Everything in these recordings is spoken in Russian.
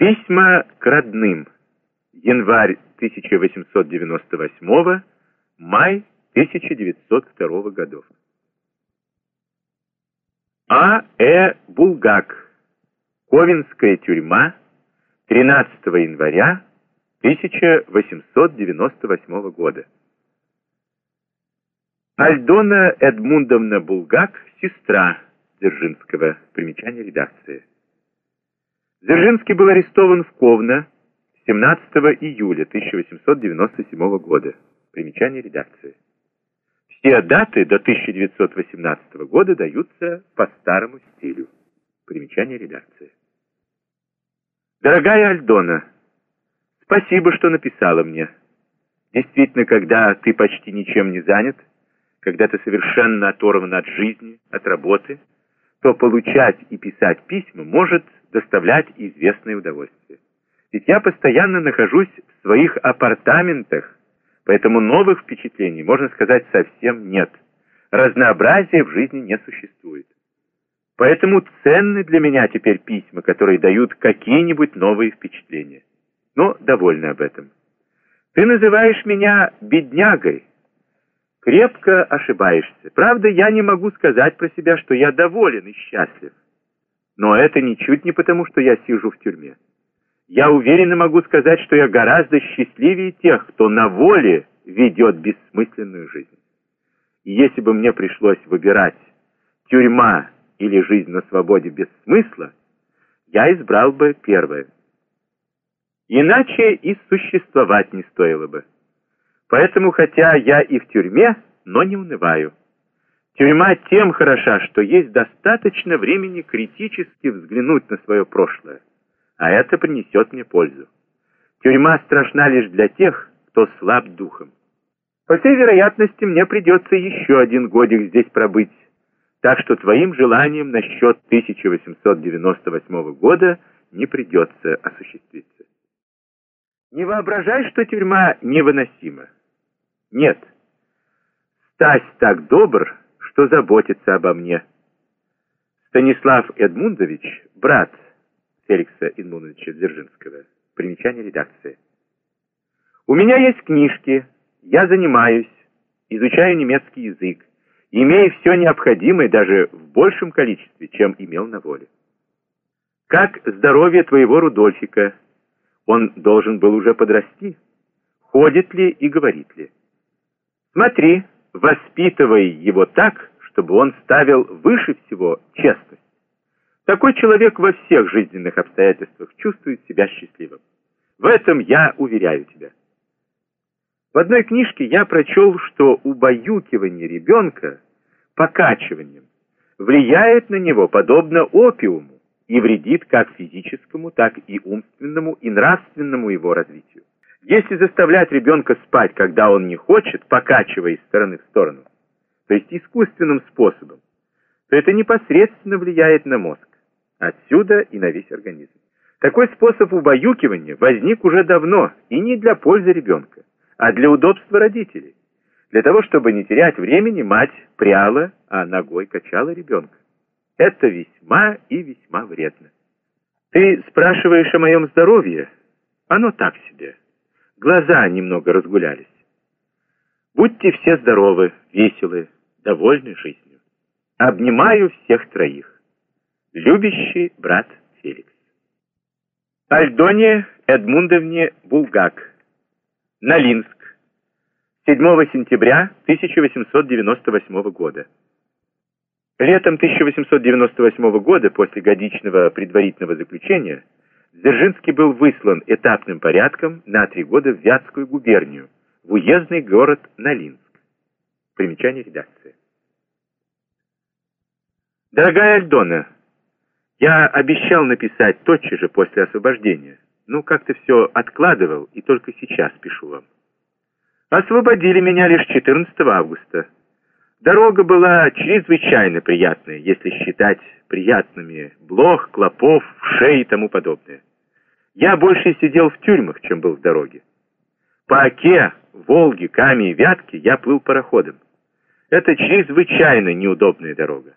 Письма к родным. Январь 1898, май 1902 годов. А. Э. Булгак. Ковенская тюрьма. 13 января 1898 года. Альдона Эдмундовна Булгак, сестра Дзержинского. Примечание редакции. Дзержинский был арестован в Ковно 17 июля 1897 года. Примечание редакции. Все даты до 1918 года даются по старому стилю. Примечание редакции. Дорогая Альдона, спасибо, что написала мне. Действительно, когда ты почти ничем не занят, когда ты совершенно оторван от жизни, от работы, то получать и писать письма может доставлять известное удовольствие. Ведь я постоянно нахожусь в своих апартаментах, поэтому новых впечатлений, можно сказать, совсем нет. Разнообразия в жизни не существует. Поэтому ценны для меня теперь письма, которые дают какие-нибудь новые впечатления. Но довольна об этом. Ты называешь меня беднягой. Крепко ошибаешься. Правда, я не могу сказать про себя, что я доволен и счастлив. Но это ничуть не потому, что я сижу в тюрьме. Я уверенно могу сказать, что я гораздо счастливее тех, кто на воле ведет бессмысленную жизнь. И если бы мне пришлось выбирать тюрьма или жизнь на свободе без смысла, я избрал бы первое. Иначе и существовать не стоило бы. Поэтому, хотя я и в тюрьме, но не унываю. Тюрьма тем хороша, что есть достаточно времени критически взглянуть на свое прошлое, а это принесет мне пользу. Тюрьма страшна лишь для тех, кто слаб духом. По всей вероятности, мне придется еще один годик здесь пробыть, так что твоим желанием насчет 1898 года не придется осуществиться. Не воображай, что тюрьма невыносима. Нет. Стась так добр, что заботится обо мне. Станислав Эдмундович, брат Феликса Эдмундовича Дзержинского. Примечание редакции. У меня есть книжки, я занимаюсь, изучаю немецкий язык, имея все необходимое даже в большем количестве, чем имел на воле. Как здоровье твоего Рудольфика? Он должен был уже подрасти. Ходит ли и говорит ли? Смотри, воспитывай его так, чтобы он ставил выше всего честность. Такой человек во всех жизненных обстоятельствах чувствует себя счастливым. В этом я уверяю тебя. В одной книжке я прочел, что убаюкивание ребенка покачиванием влияет на него подобно опиуму и вредит как физическому, так и умственному и нравственному его развитию. Если заставлять ребенка спать, когда он не хочет, покачивая из стороны в сторону, то есть искусственным способом, то это непосредственно влияет на мозг, отсюда и на весь организм. Такой способ убаюкивания возник уже давно и не для пользы ребенка, а для удобства родителей. Для того, чтобы не терять времени, мать пряла, а ногой качала ребенка. Это весьма и весьма вредно. Ты спрашиваешь о моем здоровье? Оно так себе глаза немного разгулялись. Будьте все здоровы, веселы, довольны жизнью. Обнимаю всех троих. Любящий брат Феликс. Альдоне Эдмундовне Булгак. Налинск. 7 сентября 1898 года. Летом 1898 года, после годичного предварительного заключения, Дзержинский был выслан этапным порядком на три года в Вятскую губернию, в уездный город Налинск. Примечание редакции. Дорогая Альдона, я обещал написать тотчас же после освобождения, но как-то все откладывал и только сейчас пишу вам. Освободили меня лишь 14 августа. Дорога была чрезвычайно приятная, если считать приятными блох, клопов, шеи и тому подобное. Я больше сидел в тюрьмах, чем был в дороге. По Оке, Волге, Каме и Вятке я плыл пароходом. Это чрезвычайно неудобная дорога.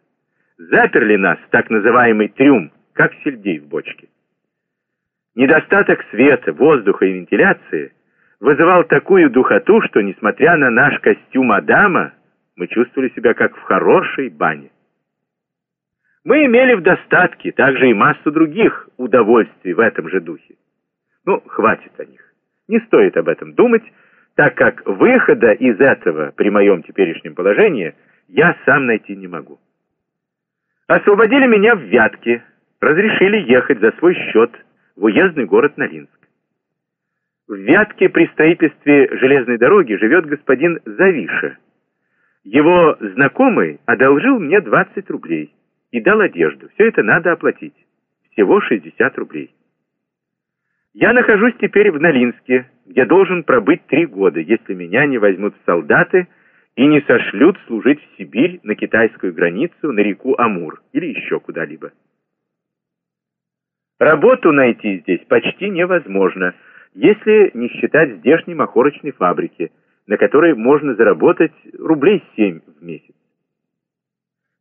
Заперли нас так называемый трюм, как сельдей в бочке. Недостаток света, воздуха и вентиляции вызывал такую духоту, что, несмотря на наш костюм Адама, мы чувствовали себя как в хорошей бане. Мы имели в достатке также и массу других удовольствий в этом же духе. Ну, хватит о них. Не стоит об этом думать, так как выхода из этого при моем теперешнем положении я сам найти не могу. Освободили меня в Вятке, разрешили ехать за свой счет в уездный город Нолинск. В Вятке при строительстве железной дороги живет господин Завиша. Его знакомый одолжил мне 20 рублей и дал одежду. Все это надо оплатить. Всего 60 рублей. Я нахожусь теперь в Нолинске, где должен пробыть три года, если меня не возьмут в солдаты и не сошлют служить в Сибирь на китайскую границу, на реку Амур или еще куда-либо. Работу найти здесь почти невозможно, если не считать здешней махорочной фабрики, на которой можно заработать рублей 7 в месяц.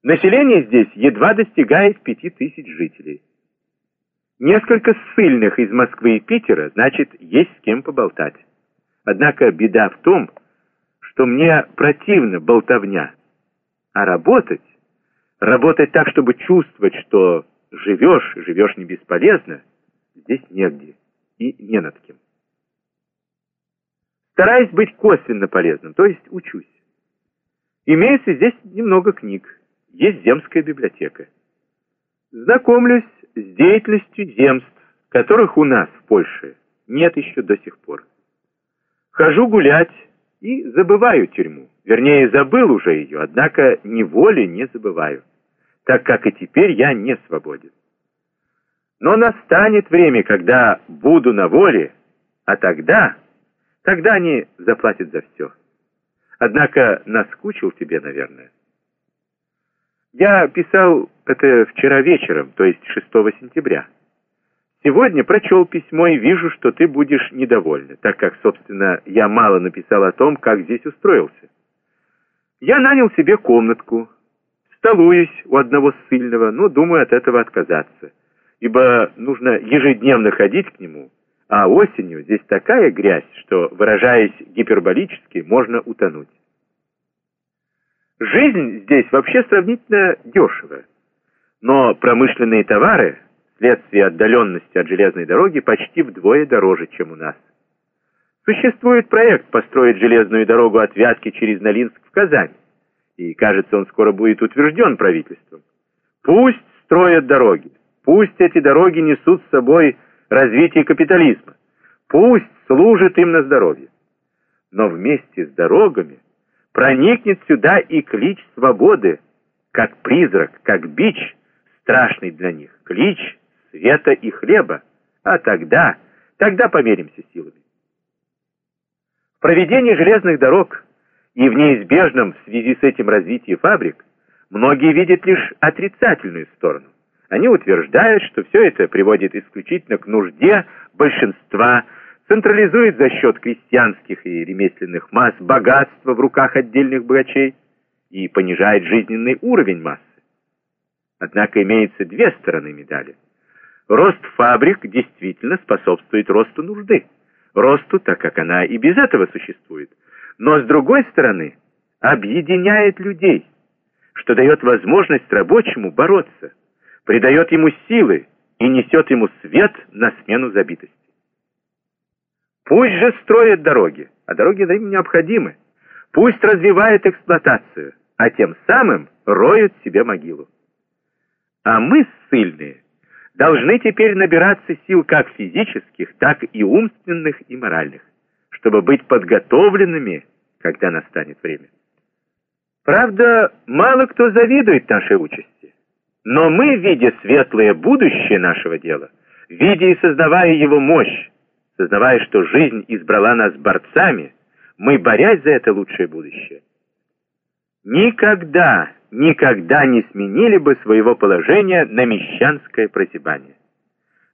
Население здесь едва достигает пяти тысяч жителей. Несколько ссыльных из Москвы и Питера, значит, есть с кем поболтать. Однако беда в том, что мне противна болтовня. А работать, работать так, чтобы чувствовать, что живешь, живешь не бесполезно, здесь негде и не над кем. Стараюсь быть косвенно полезным, то есть учусь. Имеется здесь немного книг, есть земская библиотека. Знакомлюсь с деятельностью земств, которых у нас в Польше нет еще до сих пор. Хожу гулять и забываю тюрьму. Вернее, забыл уже ее, однако неволе не забываю, так как и теперь я не свободен. Но настанет время, когда буду на воле, а тогда, тогда они заплатят за все. Однако наскучил тебе, наверное. Я писал это вчера вечером, то есть 6 сентября. Сегодня прочел письмо и вижу, что ты будешь недовольна, так как, собственно, я мало написал о том, как здесь устроился. Я нанял себе комнатку, столуюсь у одного ссыльного, но думаю от этого отказаться, ибо нужно ежедневно ходить к нему, а осенью здесь такая грязь, что, выражаясь гиперболически, можно утонуть. Жизнь здесь вообще сравнительно дешевая. Но промышленные товары, вследствие отдаленности от железной дороги, почти вдвое дороже, чем у нас. Существует проект построить железную дорогу от Вятки через Нолинск в Казань. И, кажется, он скоро будет утвержден правительством. Пусть строят дороги. Пусть эти дороги несут с собой развитие капитализма. Пусть служат им на здоровье. Но вместе с дорогами проникнет сюда и клич свободы, как призрак, как бич, страшный для них, клич света и хлеба. А тогда, тогда померимся силами. В проведении железных дорог и в неизбежном в связи с этим развитии фабрик многие видят лишь отрицательную сторону. Они утверждают, что все это приводит исключительно к нужде большинства централизует за счет крестьянских и ремесленных масс богатство в руках отдельных богачей и понижает жизненный уровень массы. Однако имеется две стороны медали. Рост фабрик действительно способствует росту нужды. Росту, так как она и без этого существует. Но с другой стороны, объединяет людей, что дает возможность рабочему бороться, придает ему силы и несет ему свет на смену забитости. Пусть же строят дороги, а дороги им необходимы. Пусть развивают эксплуатацию, а тем самым роют себе могилу. А мы, ссыльные, должны теперь набираться сил как физических, так и умственных и моральных, чтобы быть подготовленными, когда настанет время. Правда, мало кто завидует нашей участи, но мы, видя светлое будущее нашего дела, видя и создавая его мощь, сознавая, что жизнь избрала нас борцами, мы, борясь за это лучшее будущее, никогда, никогда не сменили бы своего положения на мещанское прозябание.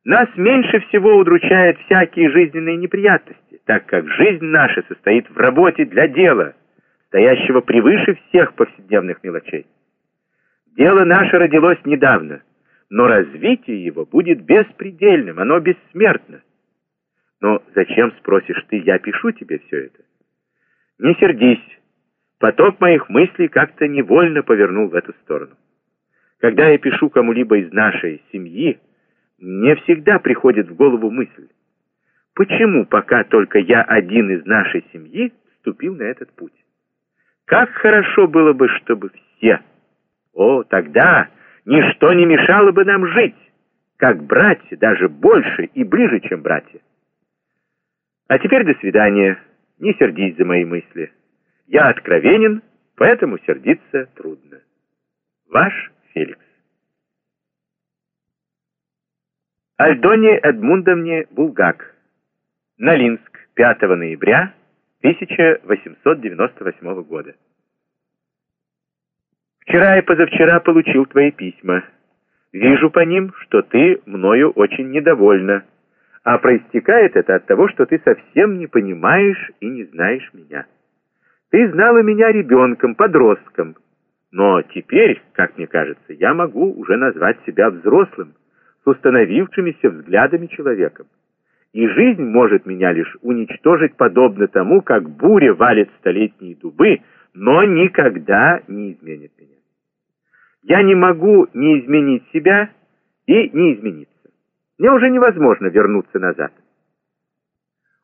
Нас меньше всего удручают всякие жизненные неприятности, так как жизнь наша состоит в работе для дела, стоящего превыше всех повседневных мелочей. Дело наше родилось недавно. но развитие его будет беспредельным, оно бессмертно. Но зачем, спросишь ты, я пишу тебе все это? Не сердись, поток моих мыслей как-то невольно повернул в эту сторону. Когда я пишу кому-либо из нашей семьи, мне всегда приходит в голову мысль, почему пока только я один из нашей семьи вступил на этот путь? Как хорошо было бы, чтобы все... О, тогда ничто не мешало бы нам жить, как братья, даже больше и ближе, чем братья. А теперь до свидания. Не сердись за мои мысли. Я откровенен, поэтому сердиться трудно. Ваш Феликс. Альдоне Эдмундовне Булгак. Налинск, 5 ноября 1898 года. Вчера и позавчера получил твои письма. Вижу по ним, что ты мною очень недовольна, а проистекает это от того, что ты совсем не понимаешь и не знаешь меня. Ты знала меня ребенком, подростком, но теперь, как мне кажется, я могу уже назвать себя взрослым, с установившимися взглядами человеком. И жизнь может меня лишь уничтожить подобно тому, как буря валит столетние дубы, но никогда не изменит меня. Я не могу не изменить себя и не измениться. Мне уже невозможно вернуться назад.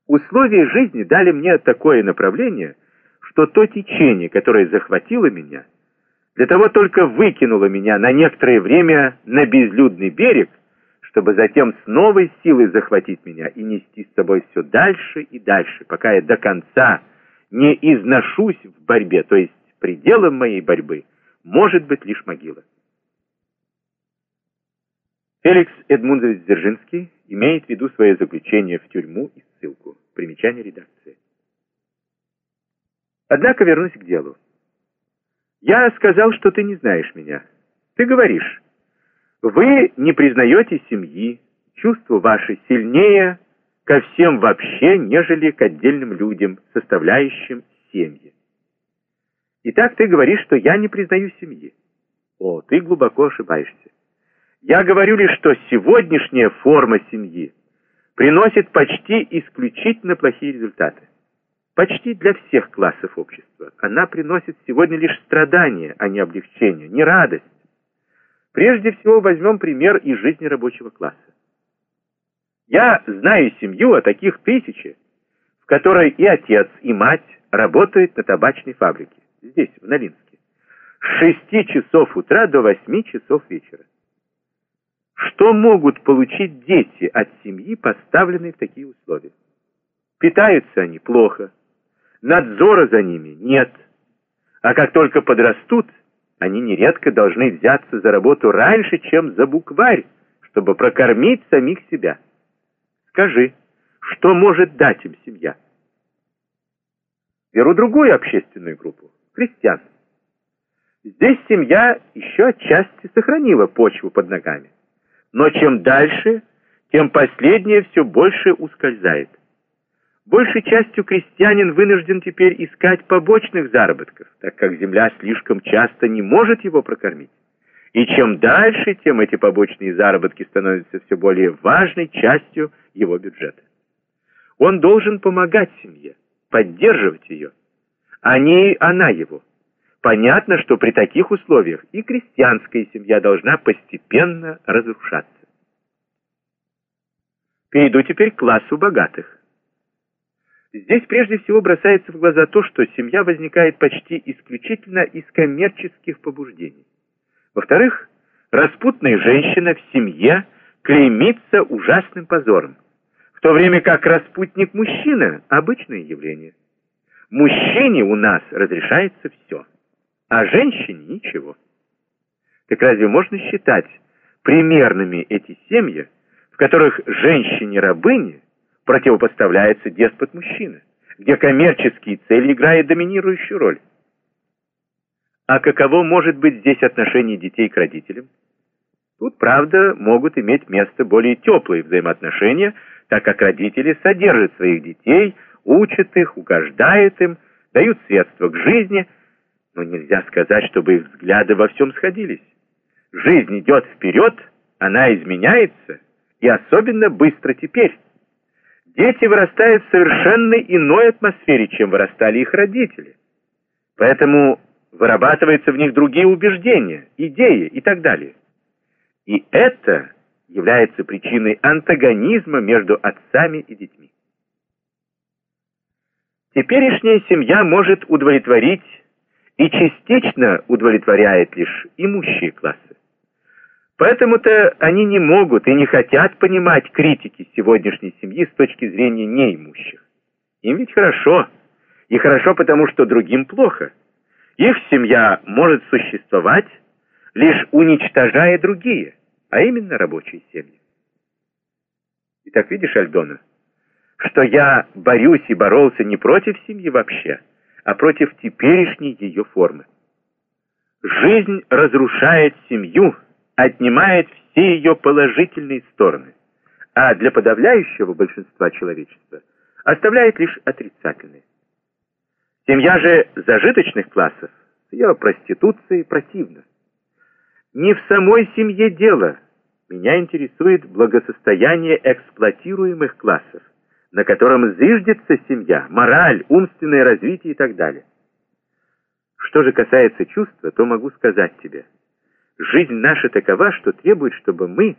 Условия жизни дали мне такое направление, что то течение, которое захватило меня, для того только выкинуло меня на некоторое время на безлюдный берег, чтобы затем с новой силой захватить меня и нести с собой все дальше и дальше, пока я до конца не изношусь в борьбе, то есть пределом моей борьбы может быть лишь могила. Феликс Эдмундович Дзержинский имеет в виду свое заключение в тюрьму и ссылку. Примечание редакции. Однако вернусь к делу. Я сказал, что ты не знаешь меня. Ты говоришь, вы не признаете семьи, чувства ваши сильнее ко всем вообще, нежели к отдельным людям, составляющим семьи. Итак, ты говоришь, что я не признаю семьи. О, ты глубоко ошибаешься. Я говорю лишь, что сегодняшняя форма семьи приносит почти исключительно плохие результаты. Почти для всех классов общества. Она приносит сегодня лишь страдания, а не облегчение, не радость. Прежде всего возьмем пример из жизни рабочего класса. Я знаю семью, а таких тысячи, в которой и отец, и мать работают на табачной фабрике, здесь, в Новинске, с 6 часов утра до 8 часов вечера. Что могут получить дети от семьи, поставленной в такие условия? Питаются они плохо, надзора за ними нет. А как только подрастут, они нередко должны взяться за работу раньше, чем за букварь, чтобы прокормить самих себя. Скажи, что может дать им семья? Беру другую общественную группу – крестьян. Здесь семья еще отчасти сохранила почву под ногами. Но чем дальше, тем последнее все больше ускользает. Большей частью крестьянин вынужден теперь искать побочных заработков, так как земля слишком часто не может его прокормить. И чем дальше, тем эти побочные заработки становятся все более важной частью его бюджета. Он должен помогать семье, поддерживать ее, а не она его. Понятно, что при таких условиях и крестьянская семья должна постепенно разрушаться. Перейду теперь к классу богатых. Здесь прежде всего бросается в глаза то, что семья возникает почти исключительно из коммерческих побуждений. Во-вторых, распутная женщина в семье клеймится ужасным позором, в то время как распутник мужчина – обычное явление. Мужчине у нас разрешается все а женщине ничего. Так разве можно считать примерными эти семьи, в которых женщине-рабыне противопоставляется деспот-мужчина, где коммерческие цели играют доминирующую роль? А каково может быть здесь отношение детей к родителям? Тут, правда, могут иметь место более теплые взаимоотношения, так как родители содержат своих детей, учат их, угождают им, дают средства к жизни – но нельзя сказать, чтобы их взгляды во всем сходились. Жизнь идет вперед, она изменяется, и особенно быстро теперь. Дети вырастают в совершенно иной атмосфере, чем вырастали их родители. Поэтому вырабатываются в них другие убеждения, идеи и так далее. И это является причиной антагонизма между отцами и детьми. Теперешняя семья может удовлетворить и частично удовлетворяет лишь имущие классы. Поэтому-то они не могут и не хотят понимать критики сегодняшней семьи с точки зрения неимущих. Им ведь хорошо, и хорошо потому, что другим плохо. Их семья может существовать, лишь уничтожая другие, а именно рабочие семьи. Итак, видишь, Альдона, что я борюсь и боролся не против семьи вообще, а против теперешней ее формы. Жизнь разрушает семью, отнимает все ее положительные стороны, а для подавляющего большинства человечества оставляет лишь отрицательные. Семья же зажиточных классов с ее проституцией противна. Не в самой семье дело. Меня интересует благосостояние эксплуатируемых классов на котором зиждется семья, мораль, умственное развитие и так далее. Что же касается чувства, то могу сказать тебе, жизнь наша такова, что требует, чтобы мы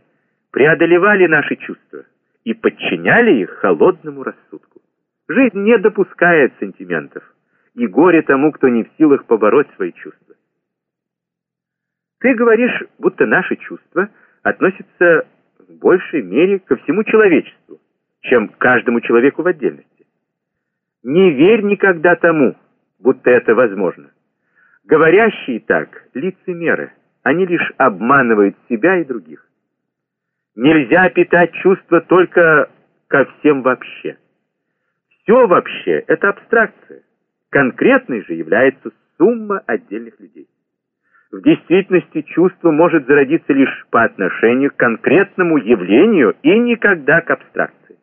преодолевали наши чувства и подчиняли их холодному рассудку. Жизнь не допускает сантиментов, и горе тому, кто не в силах побороть свои чувства. Ты говоришь, будто наши чувства относятся в большей мере ко всему человечеству, чем каждому человеку в отдельности. Не верь никогда тому, будто это возможно. Говорящие так лицемеры, они лишь обманывают себя и других. Нельзя питать чувства только ко всем вообще. Все вообще — это абстракция. Конкретной же является сумма отдельных людей. В действительности чувство может зародиться лишь по отношению к конкретному явлению и никогда к абстракции.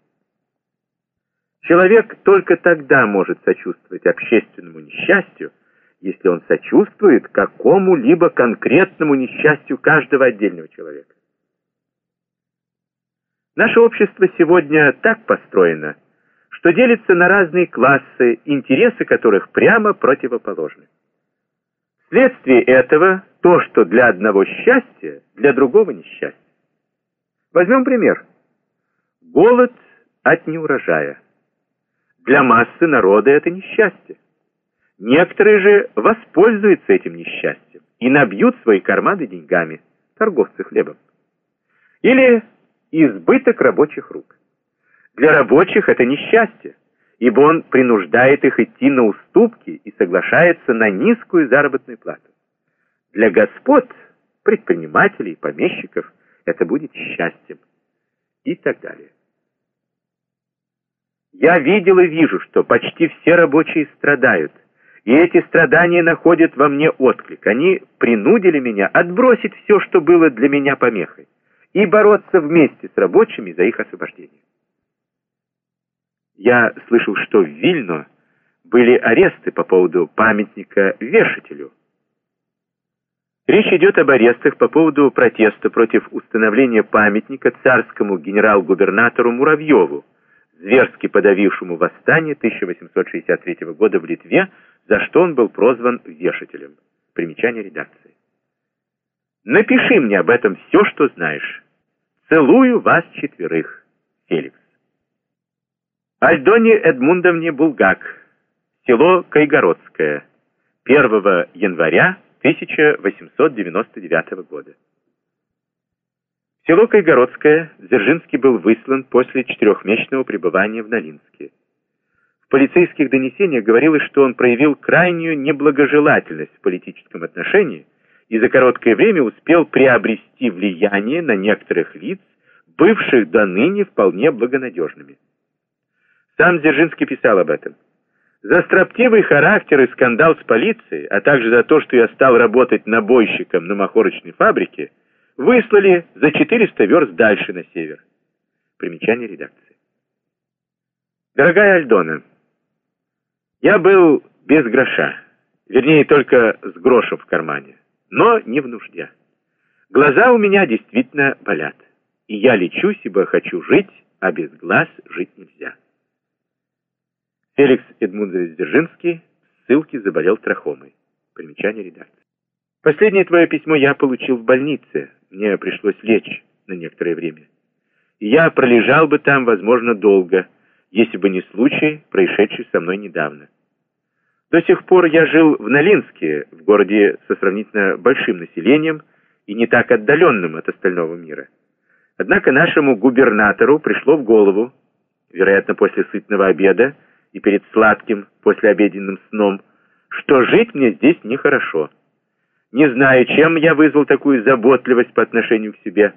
Человек только тогда может сочувствовать общественному несчастью, если он сочувствует какому-либо конкретному несчастью каждого отдельного человека. Наше общество сегодня так построено, что делится на разные классы, интересы которых прямо противоположны. Вследствие этого то, что для одного счастье, для другого несчастье. Возьмем пример. Голод от неурожая. Для массы народа это несчастье. Некоторые же воспользуются этим несчастьем и набьют свои карманы деньгами, торговцы хлебом. Или избыток рабочих рук. Для рабочих это несчастье, ибо он принуждает их идти на уступки и соглашается на низкую заработную плату. Для господ, предпринимателей, помещиков это будет счастьем и так далее. Я видел и вижу, что почти все рабочие страдают, и эти страдания находят во мне отклик. Они принудили меня отбросить все, что было для меня помехой, и бороться вместе с рабочими за их освобождение. Я слышал, что в Вильно были аресты по поводу памятника вешателю. Речь идет об арестах по поводу протеста против установления памятника царскому генерал-губернатору Муравьеву, зверски подавившему восстание 1863 года в Литве, за что он был прозван вешателем. Примечание редакции. Напиши мне об этом все, что знаешь. Целую вас четверых. Феликс. Альдоне Эдмундовне Булгак. Село Кайгородское. 1 января 1899 года. село Кайгородское Дзержинский был выслан после четырехмесячного пребывания в Налинске. Полицейских донесениях говорилось, что он проявил крайнюю неблагожелательность в политическом отношении и за короткое время успел приобрести влияние на некоторых лиц, бывших до ныне вполне благонадежными. Сам Дзержинский писал об этом. За строптивый характер и скандал с полицией, а также за то, что я стал работать набойщиком на махорочной фабрике, выслали за 400 верст дальше на север. Примечание редакции. Дорогая Альдона, я был без гроша, вернее, только с грошем в кармане, но не в нужде. Глаза у меня действительно болят, и я лечусь, ибо хочу жить, а без глаз жить нельзя. Феликс Эдмундович Дзержинский в ссылке заболел трахомой. Примечание редакции. Последнее твое письмо я получил в больнице. Мне пришлось лечь на некоторое время. Я пролежал бы там, возможно, долго, если бы не случай, происшедший со мной недавно. До сих пор я жил в Налинске, в городе со сравнительно большим населением и не так отдаленным от остального мира. Однако нашему губернатору пришло в голову, вероятно, после сытного обеда и перед сладким послеобеденным сном, что жить мне здесь нехорошо. Не знаю, чем я вызвал такую заботливость по отношению к себе.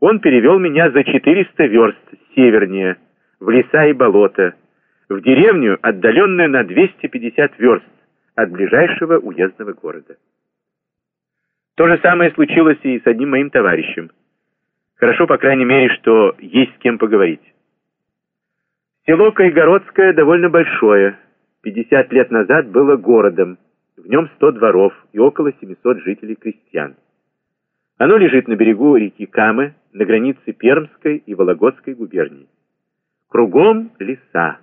Он перевел меня за 400 верст севернее, в леса и болота, в деревню, отдаленную на 250 верст от ближайшего уездного города. То же самое случилось и с одним моим товарищем. Хорошо, по крайней мере, что есть с кем поговорить. Село Кайгородское довольно большое. 50 лет назад было городом. В нем 100 дворов и около 700 жителей-крестьян. Оно лежит на берегу реки Камы, на границе Пермской и Вологодской губерний. Кругом леса.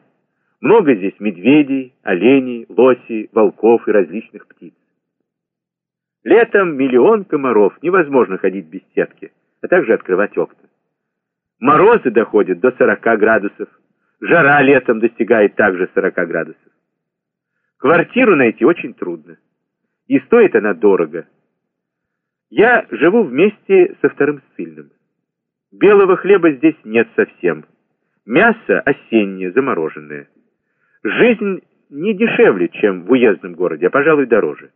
Много здесь медведей, оленей, лосей, волков и различных птиц. Летом миллион комаров, невозможно ходить без сетки, а также открывать окна. Морозы доходят до 40 градусов, жара летом достигает также 40 градусов. Квартиру найти очень трудно, и стоит она дорого. Я живу вместе со вторым ссыльным. Белого хлеба здесь нет совсем. Мясо осеннее, замороженное. Жизнь не дешевле, чем в уездном городе, а, пожалуй, дороже.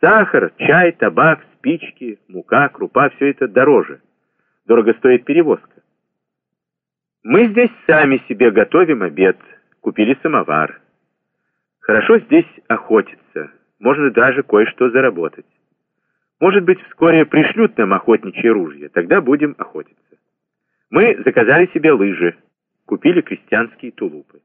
Сахар, чай, табак, спички, мука, крупа — все это дороже. Дорого стоит перевозка. Мы здесь сами себе готовим обед, купили самовар. Хорошо здесь охотиться, можно даже кое-что заработать. Может быть, вскоре пришлют нам охотничьи ружья, тогда будем охотиться. Мы заказали себе лыжи, купили крестьянские тулупы.